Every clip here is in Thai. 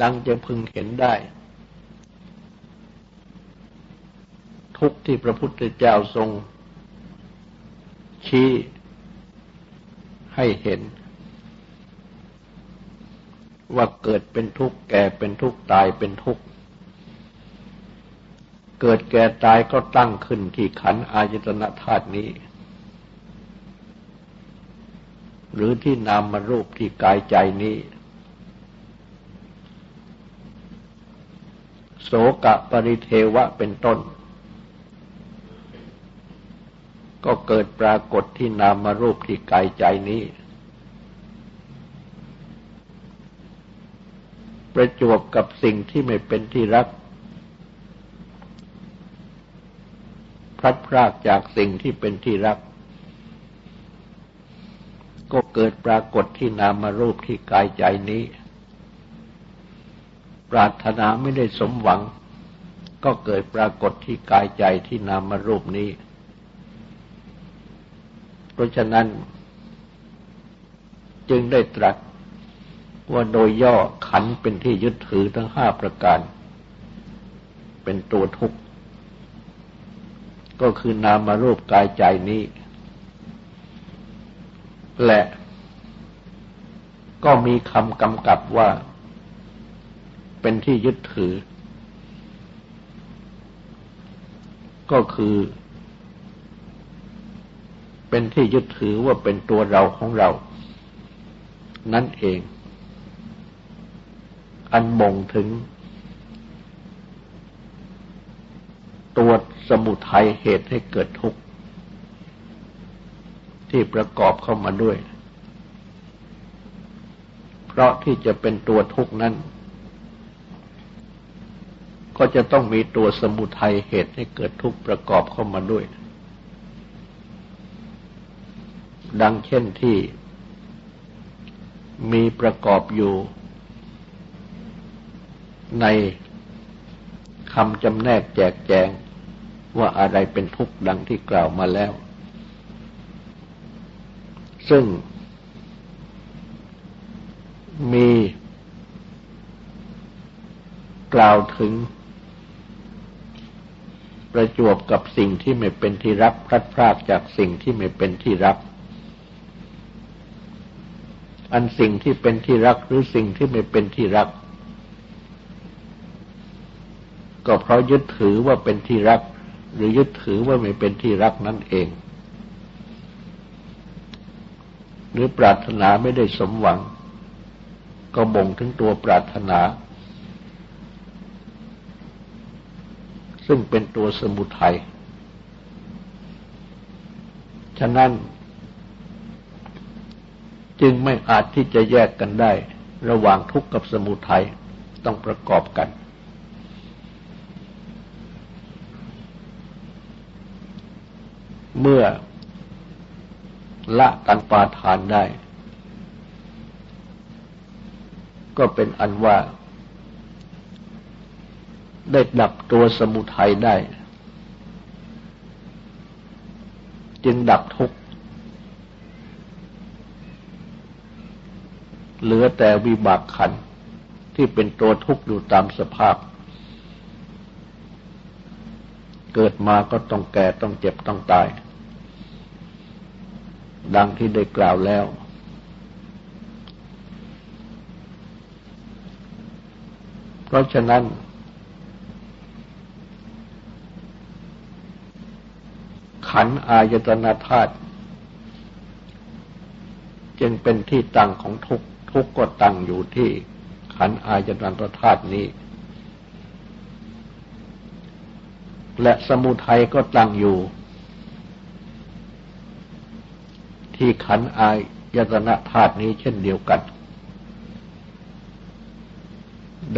ดังจะพึงเห็นได้ ทุกที่พระพุทธเจ้าทรง ชี้ให้เห็น ว่าเกิดเป็นทุกข์แก่เป็นทุกข์ตายเป็นทุกข์เกิดแก่ตายก็ตั้งขึ้นที่ขันอายตนะธาตุนี้ หรือที่นามมารูปที่กายใจนี้ โสกะปริเทวะเป็นต้น ก็เกิดปรากฏที่นามมารูปที่กายใจนี้ ประจวบกับสิ่งที่ไม่เป็นที่รัก พลัดพรากจากสิ่งที่เป็นที่รัก ก็เกิดปรากฏที่นามารูปที่กายใจนี้ ปรารถนาไม่ได้สมหวัง ก็เกิดปรากฏที่กายใจที่นามารูปนี้ เพราะฉะนั้น จึงได้ตรัสว่าโดยย่อขันเป็นที่ยึดถือทั้งห้าประการ เป็นตัวทุกข์ ก็คือนามมารูปกายใจนี้และก็มีคำกำกับว่า เป็นที่ยึดถือ ก็คือ เป็นที่ยึดถือว่าเป็นตัวเราของเรา นั่นเอง อันบ่งถึง ตัวสมุทัยเหตุให้เกิดทุกข์ ที่ประกอบเข้ามาด้วย เพราะที่จะเป็นตัวทุกข์นั้น ก็จะต้องมีตัวสมุทัยเหตุให้เกิดทุกข์ประกอบเข้ามาด้วย ดังเช่นที่มีประกอบอยู่ในคำจำแนกแจกแจงว่าอะไรเป็นทุกข์ดังที่กล่าวมาแล้ว ซึ่งมีกล่าวถึง ประจวบกับสิ่งที่ไม่เป็นที่รักพลัดพรากจากสิ่งที่ไม่เป็นที่รัก อันสิ่งที่เป็นที่รักหรือสิ่งที่ไม่เป็นที่รัก ก็เพราะยึดถือว่าเป็นที่รัก หรือยึดถือว่าไม่เป็นที่รักนั่นเอง หรือปรารถนาไม่ได้สมหวัง ก็บ่งถึงตัวปรารถนา ซึ่งเป็นตัวสมุทัย ฉะนั้น จึงไม่อาจที่จะแยกกันได้ ระหว่างทุกข์กับสมุทัยต้องประกอบกัน เมื่อละกันปาทานได้ ก็เป็นอันว่า ได้ดับตัวสมุทัยได้ จึงดับทุกข์เหลือแต่วิบากขันที่เป็นตัวทุกข์อยู่ตามสภาพ เกิดมาก็ต้องแก่ต้องเจ็บต้องตาย ดังที่ได้กล่าวแล้วเพราะฉะนั้น ขันอายตนาธาตุจึงเป็นที่ตั้งของทุกทุกก็ตั้งอยู่ที่ขันอายตนาธาตุนี้ และสมุทัยก็ตั้งอยู่ ที่ขันอายตนะธาตุนี้เช่นเดียวกัน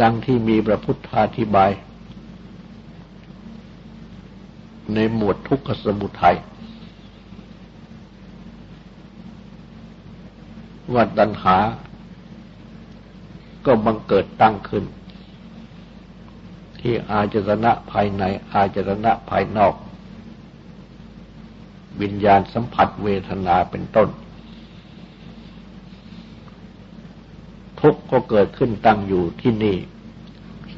ดังที่มีพระพุทธาธิบาย ในหมวดทุกขสมุทัยว่าตัณหา ก็บังเกิดตั้งขึ้น ที่อาจตนะภายใน อาจตนะภายนอก วิญญาณสัมผัสเวทนาเป็นต้น ทุทุกข์ก็เกิดขึ้นตั้งอยู่ที่นี่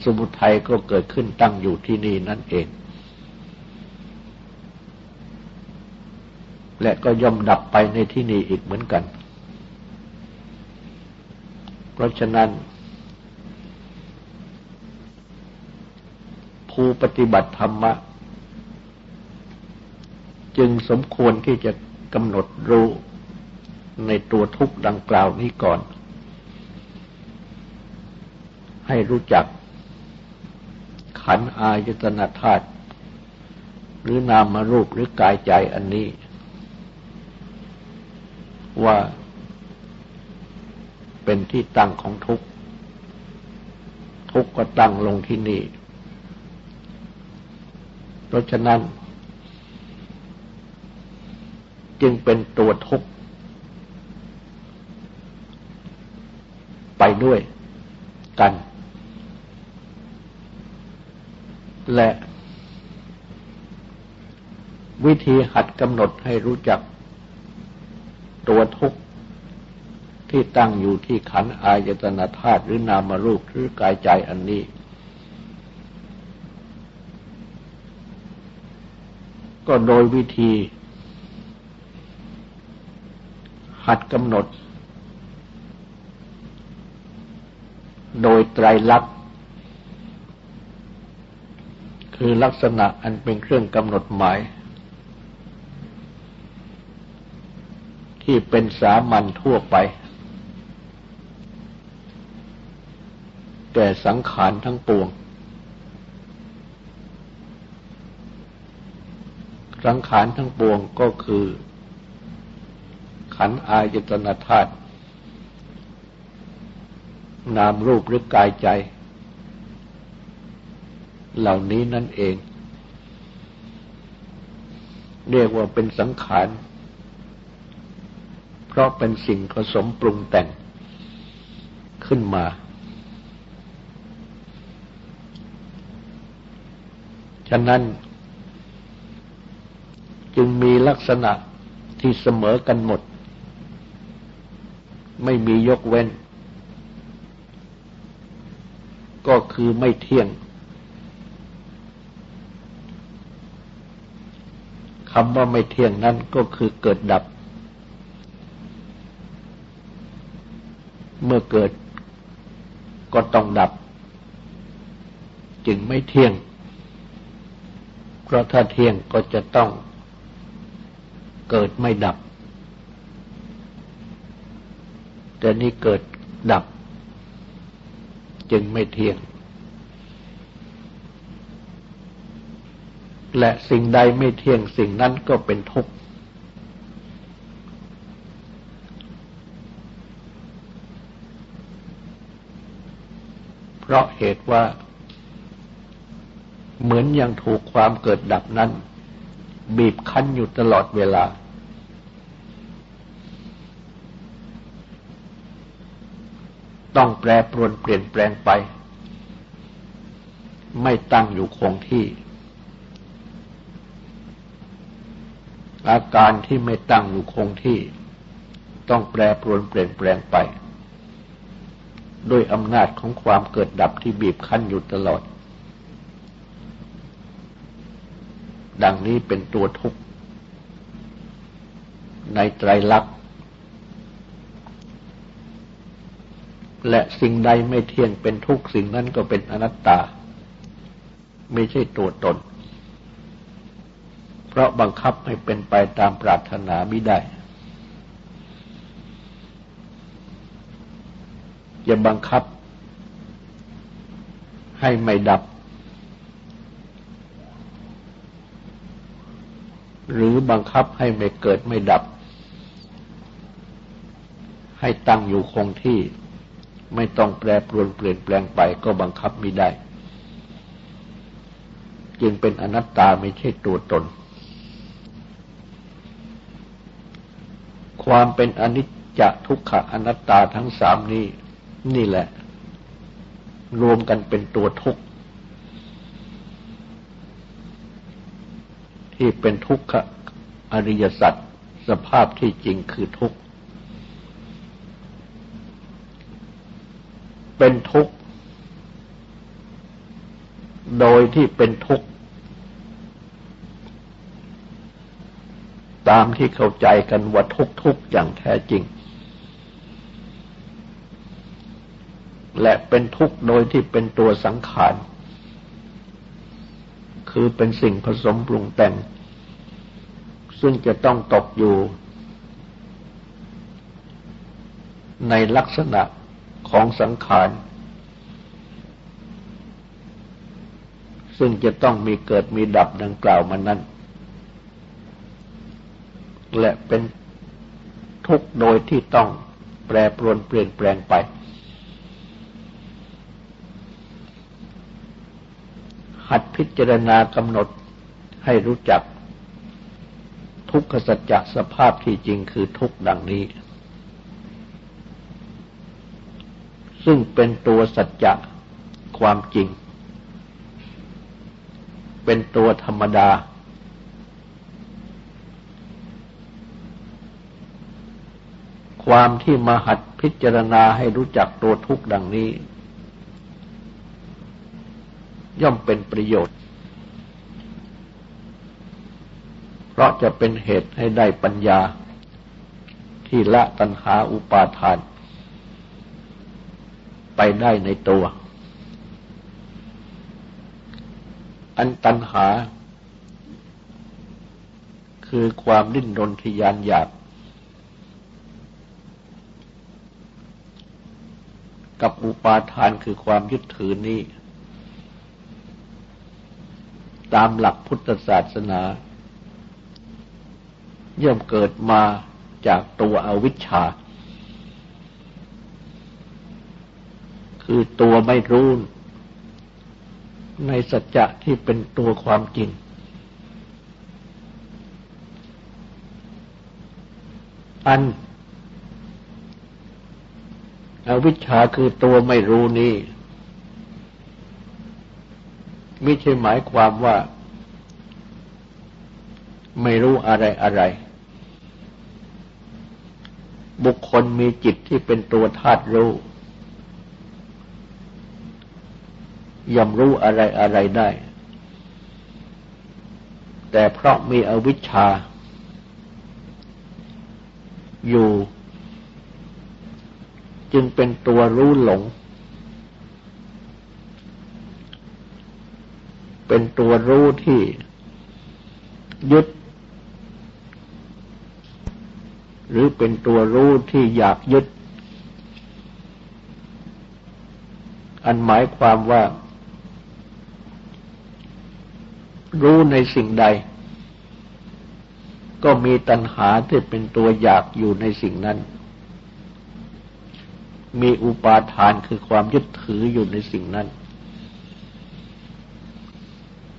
สมุทัยก็เกิดขึ้นตั้งอยู่ที่นี่นั่นเอง และก็ย่อมดับไปในที่นี้อีกเหมือนกัน เพราะฉะนั้น ผู้ปฏิบัติธรรมะ จึงสมควรที่จะกำหนดรู้ในตัวทุกข์ดังกล่าวนี้ก่อน ให้รู้จัก ขันอายตนะธาตุหรือนามรูปหรือกายใจอันนี้ ว่าเป็นที่ตั้งของทุกข์ ทุกข์ก็ตั้งลงที่นี่ เพราะฉะนั้น จึงเป็นตัวทุกข์ ไปด้วยกัน และวิธีหัดกำหนดให้รู้จัก ตัวทุกข์ที่ตั้งอยู่ที่ขันอายตนะธาตุหรือนามรูปหรือกายใจอันนี้ ก็โดยวิธี หัดกำหนด โดยไตรลักษณ์คือลักษณะอันเป็นเครื่องกำหนดหมาย ที่เป็นสามัญทั่วไป แก่สังขารทั้งปวง สังขารทั้งปวงก็คือ ขันอายตนะธาตุนามรูปหรือกายใจ เหล่านี้นั่นเอง เรียกว่าเป็นสังขาร ราะเป็นสิ่งผสมปรุงแต่งขึ้นมา ฉะนั้น จึงมีลักษณะที่เสมอกันหมด ไม่มียกเว้น ก็คือไม่เที่ยงคำว่าไม่เที่ยงนั้นก็คือเกิดดับ เมื่อเกิดก็ต้องดับ จึงไม่เที่ยง เพราะถ้าเที่ยงก็จะต้องเกิดไม่ดับ แต่นี่เกิดดับ จึงไม่เที่ยง และสิ่งใดไม่เที่ยงสิ่งนั้นก็เป็นทุกข์ เพราะเหตุว่า เหมือนยังถูกความเกิดดับนั้น บีบคั้นอยู่ตลอดเวลา ต้องแปรปรวนเปลี่ยนแปลงไป ไม่ตั้งอยู่คงที่ อาการที่ไม่ตั้งอยู่คงที่ ต้องแปรปรวนเปลี่ยนแปลงไป ด้วยอำนาจของความเกิดดับที่บีบคั้นอยู่ตลอด ดังนี้เป็นตัวทุกข์ ในไตรลักษณ์และสิ่งใดไม่เที่ยงเป็นทุกข์สิ่งนั้นก็เป็นอนัตตา ไม่ใช่ตัวตน เพราะบังคับให้เป็นไปตามปรารถนาไม่ได้ จะบังคับ ให้ไม่ดับ หรือบังคับให้ไม่เกิดไม่ดับ ให้ตั้งอยู่คงที่ ไม่ต้องแปรปรวนเปลี่ยนแปลงไปก็บังคับไม่ได้ จึงเป็นอนัตตาไม่ใช่ตัวตน ความเป็นอนิจจทุกขะอนัตตาทั้งสามนี้ นี่แหละ รวมกันเป็นตัวทุกข์ ที่เป็นทุกขอริยสัจสภาพที่จริงคือทุกข์ เป็นทุกข์ โดยที่เป็นทุกข์ ตามที่เข้าใจกันว่าทุกทุกอย่างแท้จริง และเป็นทุกข์โดยที่เป็นตัวสังขาร คือเป็นสิ่งผสมปรุงแต่ง ซึ่งจะต้องตกอยู่ ในลักษณะของสังขาร ซึ่งจะต้องมีเกิดมีดับดังกล่าวมานั้น และเป็นทุกโดยที่ต้องแปรปรวนเปลี่ยนแปลงไป หัดพิจารณากำหนดให้รู้จัก ทุกขสัจจะสภาพที่จริงคือทุกดังนี้ ซึ่งเป็นตัวสัจจะความจริง เป็นตัวธรรมดา ความที่มหัดพิจารณาให้รู้จักตัวทุกข์ดังนี้ ย่อมเป็นประโยชน์ เพราะจะเป็นเหตุให้ได้ปัญญา ที่ละตัณหาอุปาทาน ไปได้ในตัว อันตัณหา คือความดิ้นรนทยานอยากกับอุปาทานคือความยึดถือนี้ ตามหลักพุทธศาสนา ย่อมเกิดมาจากตัวอวิชชา คือตัวไม่รู้ในสัจจะที่เป็นตัวความจริง อันอวิชชาคือตัวไม่รู้นี้ ไม่ใช่หมายความว่า ไม่รู้อะไรอะไร บุคคลมีจิตที่เป็นตัวธาตุรู้ย่อมรู้อะไรอะไรได้ แต่เพราะมีอวิชชา อยู่ จึงเป็นตัวรู้หลง เป็นตัวรู้ที่ยึด หรือเป็นตัวรู้ที่อยากยึด อันหมายความว่า รู้ในสิ่งใด ก็มีตัณหาที่เป็นตัวอยากอยู่ในสิ่งนั้น มีอุปาทานคือความยึดถืออยู่ในสิ่งนั้น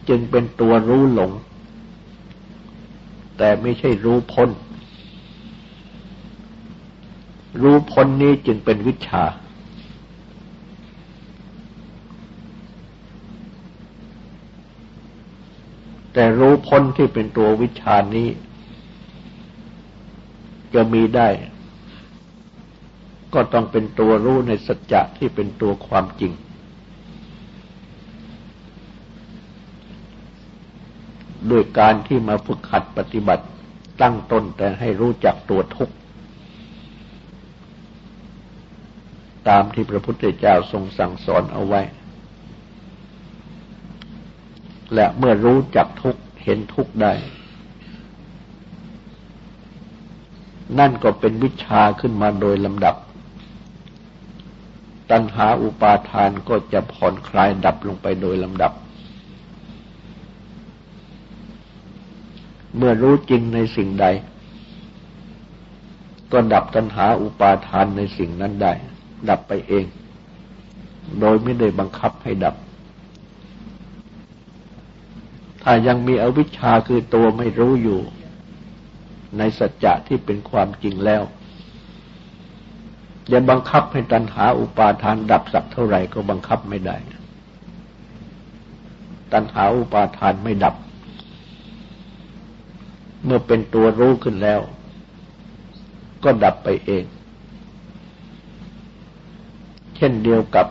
จึงเป็นตัวรู้หลง แต่ไม่ใช่รู้พ้น รู้พ้นนี้จึงเป็นวิชา แต่รู้พ้นที่เป็นตัววิชานี้ จะมีได้ ก็ต้องเป็นตัวรู้ในสัจจะที่เป็นตัวความจริง ด้วยการที่มาฝึกหัดปฏิบัติตั้งต้นแต่ให้รู้จักตัวทุกข์ตามที่พระพุทธเจ้าทรงสั่งสอนเอาไว้ และเมื่อรู้จักทุกข์เห็นทุกข์ได้ นั่นก็เป็นวิชาขึ้นมาโดยลำดับ ตัณหาอุปาทานก็จะผ่อนคลายดับลงไปโดยลำดับ เมื่อรู้จริงในสิ่งใด ก็ดับตัณหาอุปาทานในสิ่งนั้นได้ ดับไปเอง โดยไม่ได้บังคับให้ดับ ถ้ายังมีอวิชชาคือตัวไม่รู้อยู่ ในสัจจะที่เป็นความจริงแล้วจะบังคับให้ตัณหาอุปาทานดับสักเท่าไหร่ก็บังคับไม่ได้ ตัณหาอุปาทานไม่ดับ เมื่อเป็นตัวรู้ขึ้นแล้ว ก็ดับไปเอง เช่นเดียวกับ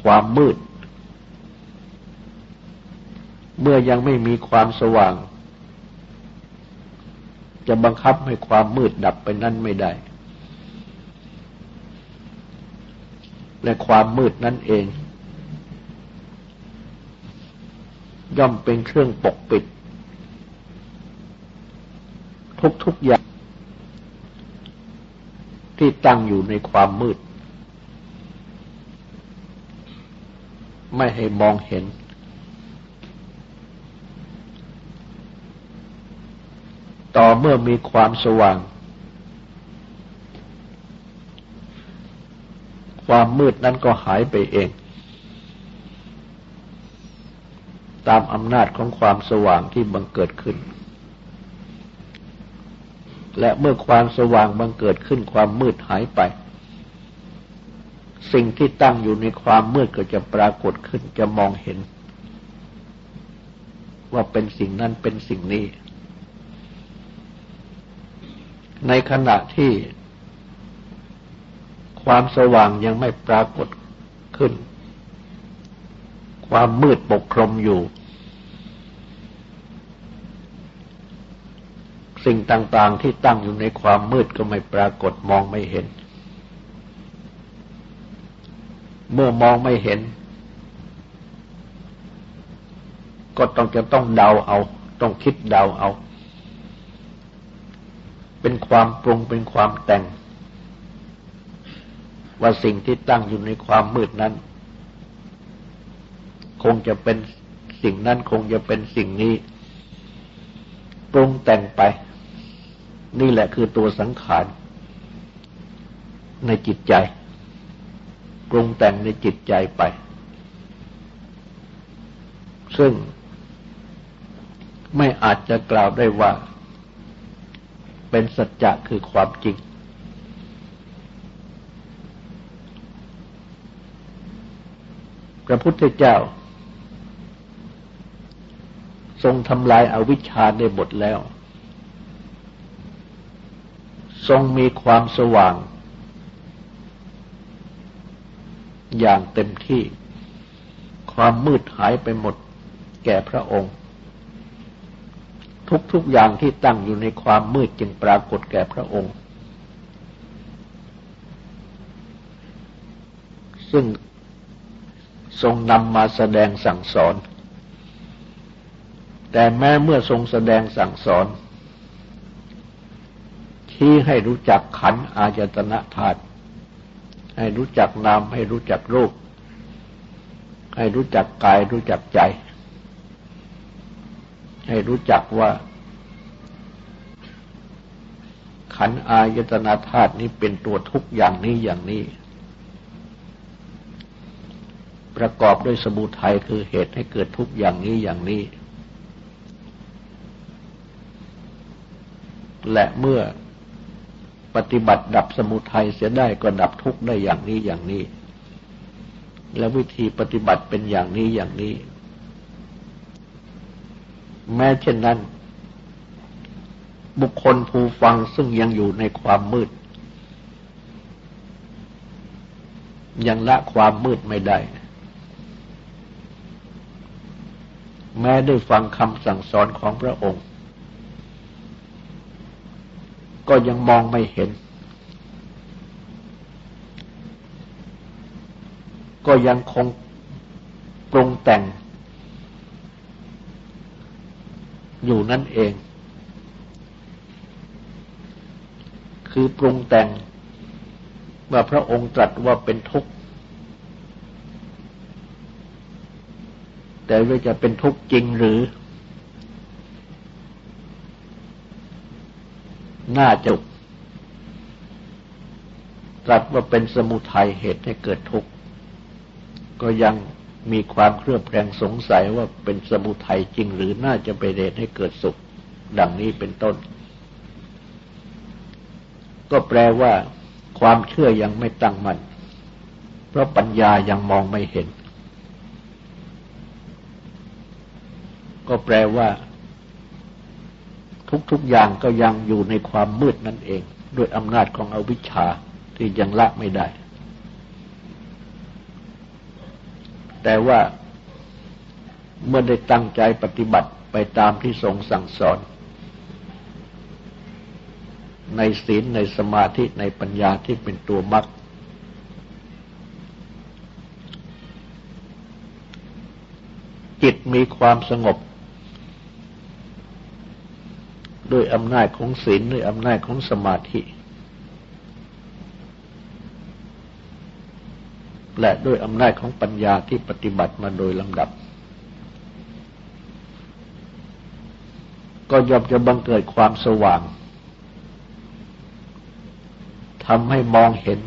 ความมืด เมื่อยังไม่มีความสว่าง จะบังคับให้ความมืดดับไปนั่นไม่ได้ และความมืดนั่นเอง ย่อมเป็นเครื่องปกปิด ทุกๆอย่าง ที่ตั้งอยู่ในความมืด ไม่ให้มองเห็น ต่อเมื่อมีความสว่าง ความมืดนั้นก็หายไปเอง ตามอำนาจของความสว่างที่บังเกิดขึ้น และเมื่อความสว่างบังเกิดขึ้นความมืดหายไป สิ่งที่ตั้งอยู่ในความมืดก็จะปรากฏขึ้นจะมองเห็น ว่าเป็นสิ่งนั้นเป็นสิ่งนี้ ในขณะที่ความสว่างยังไม่ปรากฏขึ้น ความมืดปกคลุมอยู่ สิ่งต่างๆที่ตั้งอยู่ในความมืดก็ไม่ปรากฏมองไม่เห็น เมื่อมองไม่เห็น ก็ต้องจะต้องเดาเอา ต้องคิดเดาเอา เป็นความปรุงเป็นความแต่ง ว่าสิ่งที่ตั้งอยู่ในความมืดนั้น คงจะเป็นสิ่งนั้นคงจะเป็นสิ่งนี้ปรุงแต่งไป นี่แหละคือตัวสังขาร ในจิตใจปรุงแต่งในจิตใจไป ซึ่งไม่อาจจะกล่าวได้ว่า เป็นสัจจะคือความจริง พระพุทธเจ้า ทรงทำลายอาวิชชาได้หมดแล้ว ทรงมีความสว่าง อย่างเต็มที่ ความมืดหายไปหมดแก่พระองค์ ทุกๆอย่างที่ตั้งอยู่ในความมืดจึงปรากฏแก่พระองค์ ซึ่งทรงนำมาแสดงสั่งสอน แต่แม้เมื่อทรงแสดงสั่งสอน ชี้ให้รู้จักขันอายตนะธาตุให้รู้จักนามให้รู้จักรูป ให้รู้จักกายรู้จักใจ ให้รู้จักว่า ขันอายตนาธาตุนี้เป็นตัวทุกอย่างนี้อย่างนี้ ประกอบด้วยสมุทัยคือเหตุให้เกิดทุกอย่างนี้อย่างนี้ และเมื่อปฏิบัติดับสมุทัยเสียได้ก็ดับทุกข์ได้อย่างนี้อย่างนี้ และวิธีปฏิบัติเป็นอย่างนี้อย่างนี้ แม้เช่นนั้น บุคคลผู้ฟังซึ่งยังอยู่ในความมืด ยังละความมืดไม่ได้ แม้ได้ฟังคำสั่งสอนของพระองค์ ก็ยังมองไม่เห็น ก็ยังคงปรุงแต่ง อยู่นั่นเอง คือปรุงแต่งว่าพระองค์ตรัสว่าเป็นทุกข์ แต่ว่าจะเป็นทุกข์จริงหรือ น่าจะตรัสว่าเป็นสมุทัยเหตุให้เกิดทุกข์ ก็ยังมีความเครือบแคลงสงสัยว่าเป็นสมุทัยจริงหรือน่าจะเป็นเหตุให้เกิดสุข ดังนี้เป็นต้น ก็แปลว่า ความเชื่อยังไม่ตั้งมัน่นเพราะปัญญายังมองไม่เห็น ก็แปลว่า ทุกๆอย่างก็ยังอยู่ในความมืดนั่นเอง ด้วยอำนาจของอวิชชาที่ยังละไม่ได้ แต่ว่าเมื่อได้ตั้งใจปฏิบัติไปตามที่ทรงสั่งสอน ในศีลในสมาธิในปัญญาที่เป็นตัวมรรคจิตมีความสงบ ด้วยอำนาจของศีลด้วยอำนาจของสมาธิ และด้วยอำนาจของปัญญาที่ปฏิบัติมาโดยลำดับ ก็ย่อมจะบังเกิดความสว่างทำให้มองเห็น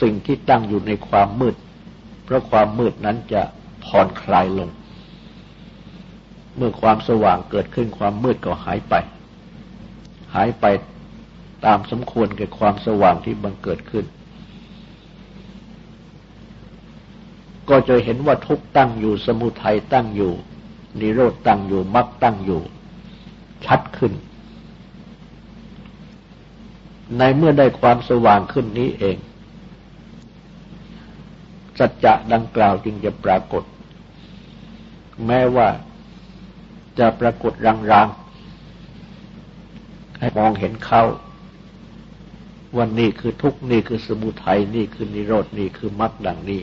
สิ่งที่ตั้งอยู่ในความมืด เพราะความมืดนั้นจะผ่อนคลายลง เมื่อความสว่างเกิดขึ้นความมืดก็หายไป หายไปตามสมควรแก่ความสว่างที่บังเกิดขึ้น ก็จะเห็นว่าทุกตั้งอยู่สมุทัยตั้งอยู่ นิโรธตั้งอยู่มรรคตั้งอยู่ ชัดขึ้น ในเมื่อได้ความสว่างขึ้นนี้เอง สัจจะดังกล่าวจึงจะปรากฏ แม้ว่า จะปรากฏรางๆ ให้มองเห็นเขาว่านี่คือทุกนี่คือสมุทัยนี่คือนิโรดนี่คือมรรคดังนี้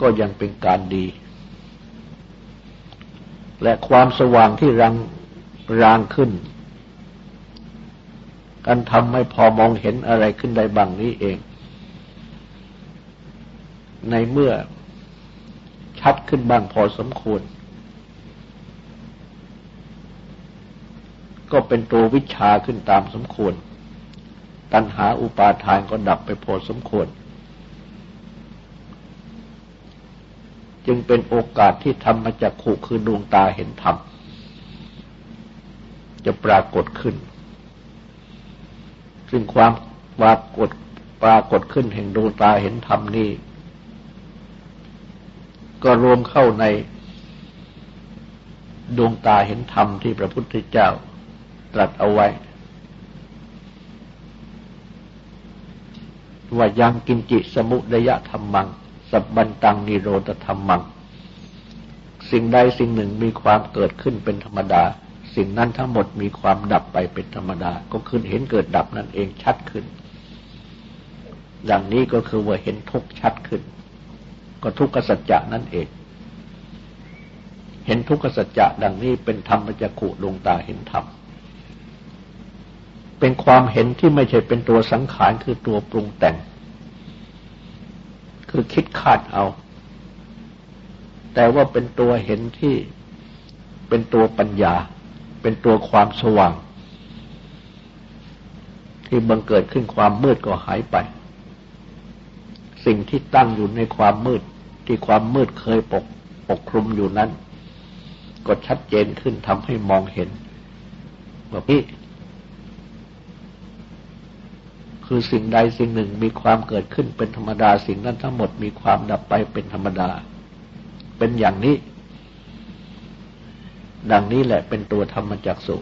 ก็ยังเป็นการดี และความสว่างที่รังรางขึ้น การทำให้พอมองเห็นอะไรขึ้นได้บางนี้เอง ในเมื่อชัดขึ้นบ้างพอสมควร ก็เป็นตัววิชาขึ้นตามสมควร ตัณหาอุปาทานก็ดับไปพอสมควร จึงเป็นโอกาสที่ธรรมจักขุคือดวงตาเห็นธรรม จะปรากฏขึ้น ซึ่งความปรากฏปรากฏขึ้นแห่งดวงตาเห็นธรรมนี้ก็รวมเข้าในดวงตาเห็นธรรมที่พระพุทธเจ้า ตรัสเอาไว้ ว่ายังกินจิสมุดยะธรรมัง สับบันตังนิโรธธรรมัง สิ่งใดสิ่งหนึ่งมีความเกิดขึ้นเป็นธรรมดา สิ่งนั้นทั้งหมดมีความดับไปเป็นธรรมดา ก็คือเห็นเกิดดับนั่นเองชัดขึ้นอย่างนี้ก็คือว่าเห็นทุกข์ชัดขึ้น ก็ทุกขสัจจะนั่นเองเห็นทุกขสัจจะดังนี้เป็นธรรมจักขุดวงตาเห็นธรรม เป็นความเห็นที่ไม่ใช่เป็นตัวสังขารคือตัวปรุงแต่ง คือคิดคาดเอา แต่ว่าเป็นตัวเห็นที่เป็นตัวปัญญา เป็นตัวความสว่าง ที่บังเกิดขึ้นความมืดก็หายไป สิ่งที่ตั้งอยู่ในความมืดที่ความมืดเคยปกปกคลุมอยู่นั้น ก็ชัดเจนขึ้นทำให้มองเห็นว่าพี่ คือสิ่งใดสิ่งหนึ่งมีความเกิดขึ้นเป็นธรรมดา สิ่งนั้นทั้งหมดมีความดับไปเป็นธรรมดา เป็นอย่างนี้ ดังนี้แหละเป็นตัวธรรมจักสุ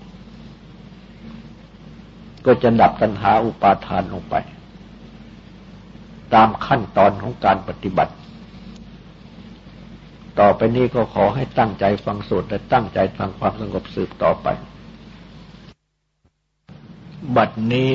ก็จะดับตัณหาอุปาทานลงไป ตามขั้นตอนของการปฏิบัติ ต่อไปนี้ก็ขอให้ตั้งใจฟังสวดและตั้งใจทางความสงบสืบต่อไป บัดนี้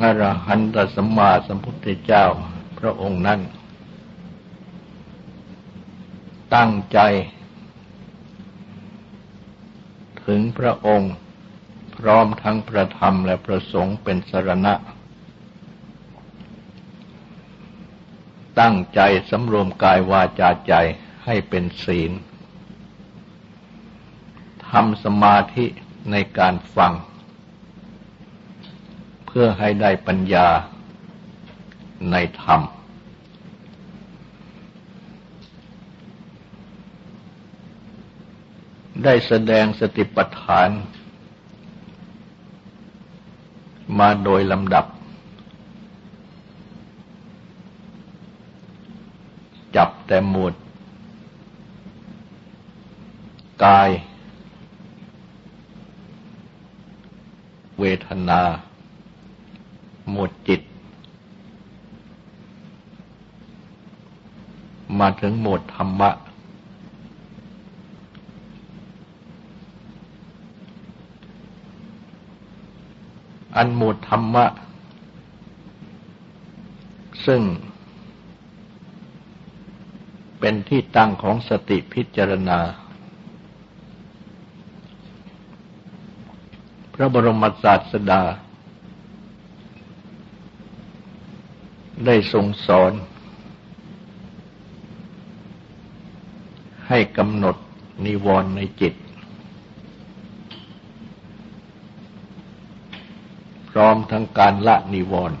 อรหันตสัมมาสัมพุทธเจ้าพระองค์นั้น ตั้งใจ ถึงพระองค์พร้อมทั้งพระธรรมและพระสงฆ์เป็นสรณะ ตั้งใจสำรวมกายวาจาใจให้เป็นศีลทำสมาธิในการฟัง พื่อให้ได้ปัญญาในธรรม ได้แสดงสติปัฏฐาน มาโดยลำดับ จับแต่หมวดกาย เวทนา หมวดจิต มาถึงหมวดธรรมะ อันหมวดธรรมะ ซึ่ง เป็นที่ตั้งของสติพิจารณาพระบรมศาสดาา ได้ทรงสอน ให้กำหนดนิวรณ์ในจิต พร้อมทั้งการละนิวรณ์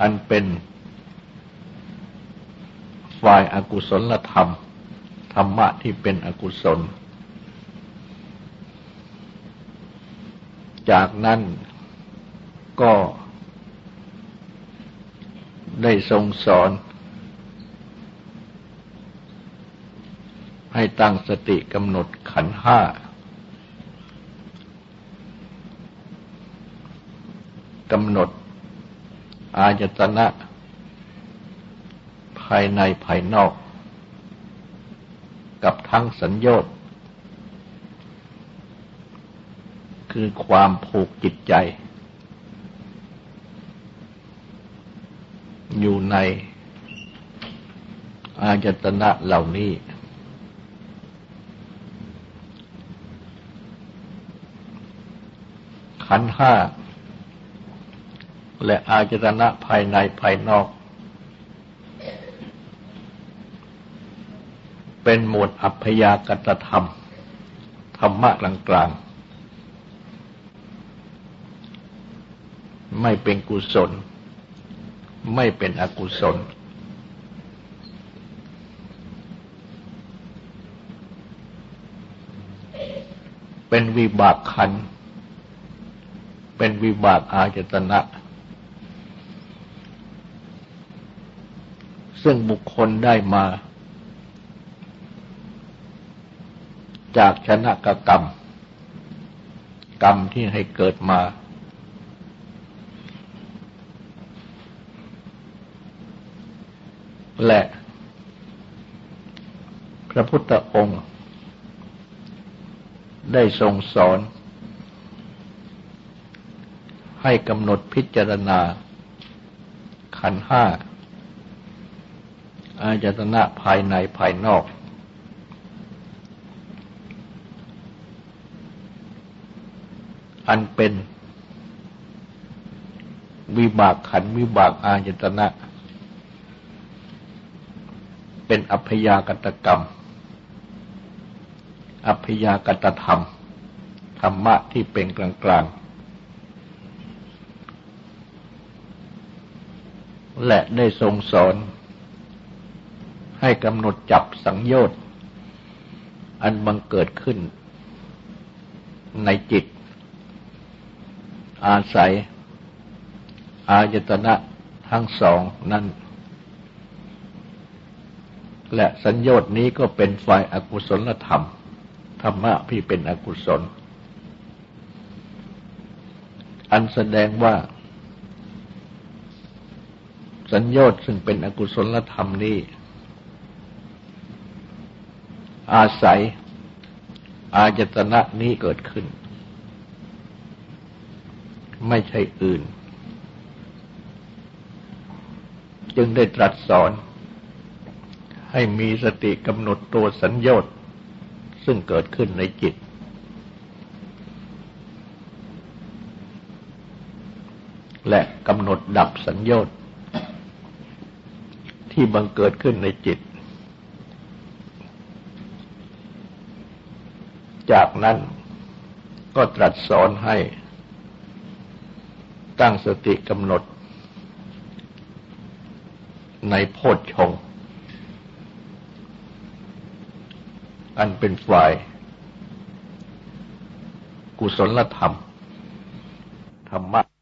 อันเป็นฝ่ายอากุศลธรรม ธรรมะที่เป็นอกุศล จากนั้น ก็ได้ทรงสอน ให้ตั้งสติกำหนดขันห้า กำหนดอายตนะ ภายในภายนอก กับทั้งสัญญต์คือความผูกจิตใจ อยู่ในอาจตนะเหล่านี้ ขันห้า และอาจตนะภายในภายนอก เป็นหมวดอัพยากตธรรม ธรรมะกลางๆ ไม่เป็นกุศล ไม่เป็นอกุศล เป็นวิบากขัน เป็นวิบากอาจตนะ ซึ่งบุคคลได้มา จากชนะกกรรม กรรมที่ให้เกิดมา และพระพุทธองค์ ได้ทรงสอน ให้กำหนดพิจารณา ขันห้า อาจตนะภายในภายนอก อันเป็นวิบากขันวิบากอาจตนะ เป็นอัพยากตกรรม อัพยากตธรรม ธรรมะที่เป็นกลางกลางและได้ทรงสอน ให้กำหนดจับสังโยชน์ อันบังเกิดขึ้น ในจิต อาศัย อายตนะทั้งสองนั้น และสัญญต์นี้ก็เป็นฝ่ายอากุศลธรรม ธรรมะที่เป็นอกุศล อันแสดงว่า สัญญต์ซึ่งเป็นอกุศลธรรมนี้ อาศัย อาจตนะนี้เกิดขึ้น ไม่ใช่อื่น จึงได้ตรัสสอน ให้มีสติกำหนดตัวสัญญาต์ซึ่งเกิดขึ้นในจิต และกำหนดดับสัญญาต์ที่บังเกิดขึ้นในจิต จากนั้นก็ตรัสสอนให้ ตั้งสติกำหนด ในโพชฌง อันเป็นฝ่าย กุศลธรรม ธรรมะ